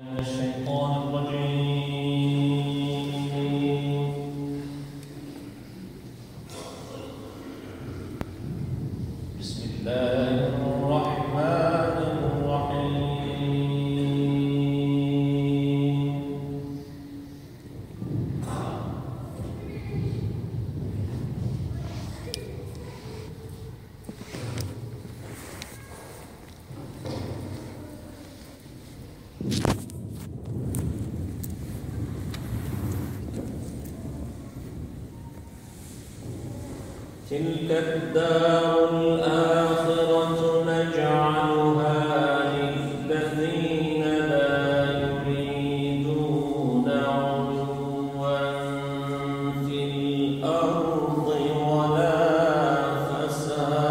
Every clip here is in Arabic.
الشيطان الرجيم. تلك الدار الآخرة نجعلها لا يريدون علوا في الأرض ولا فسادا.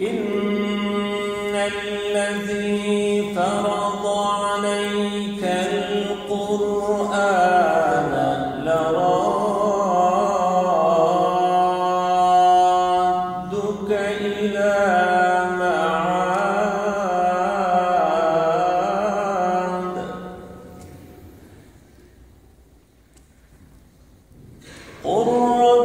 إن الذي فرض عليك القرآن لرادك إلى معاد. قل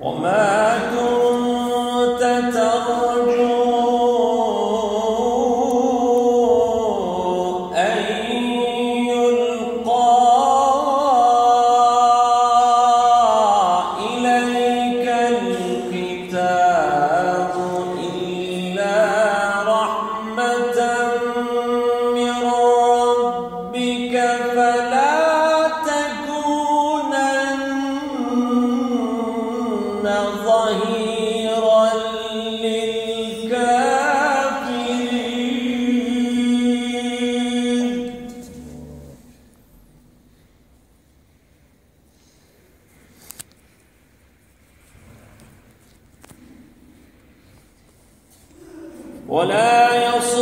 وما ولا يصل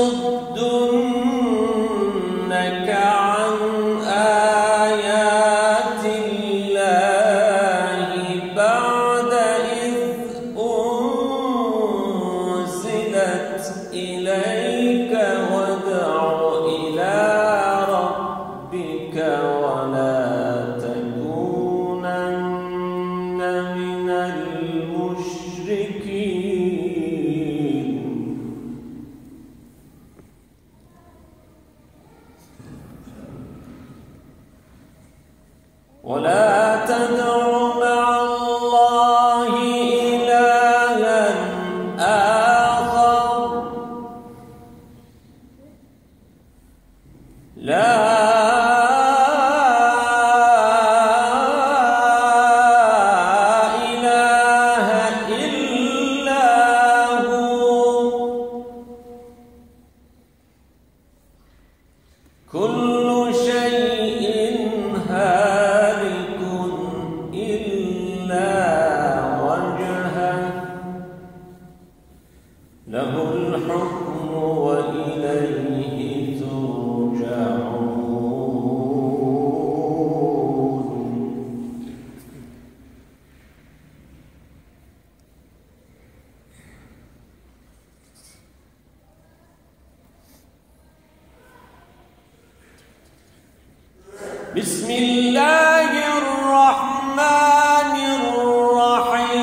بسم الله الرحمن الرحيم.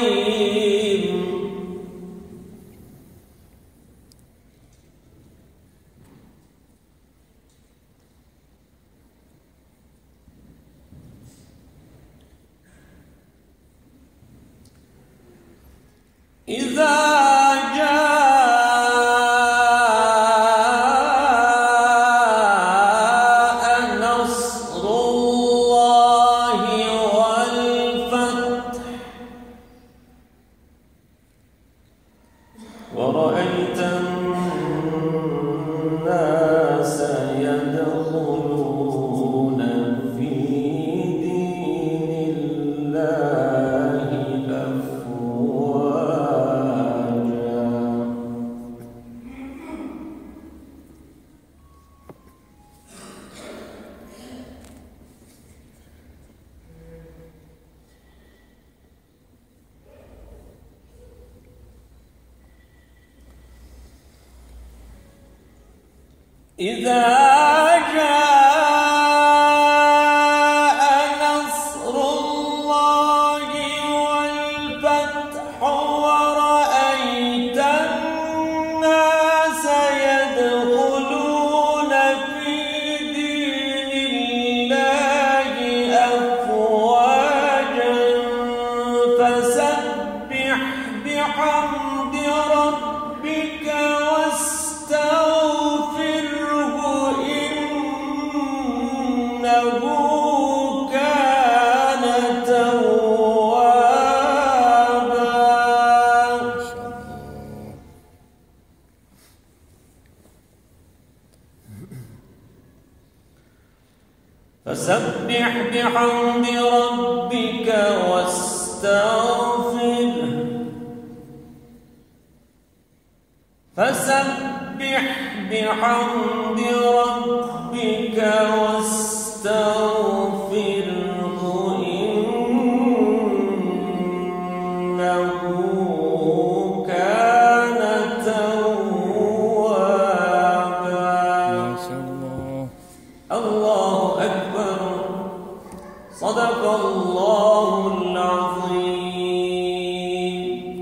إذا إذا جاء نصر الله والفتح ورأيت الناس يدخلون في دين الله أفواجا فسبح بحمد ربك فسبح بحمد ربك واستغفره فسبح بحمد ربك واستغفره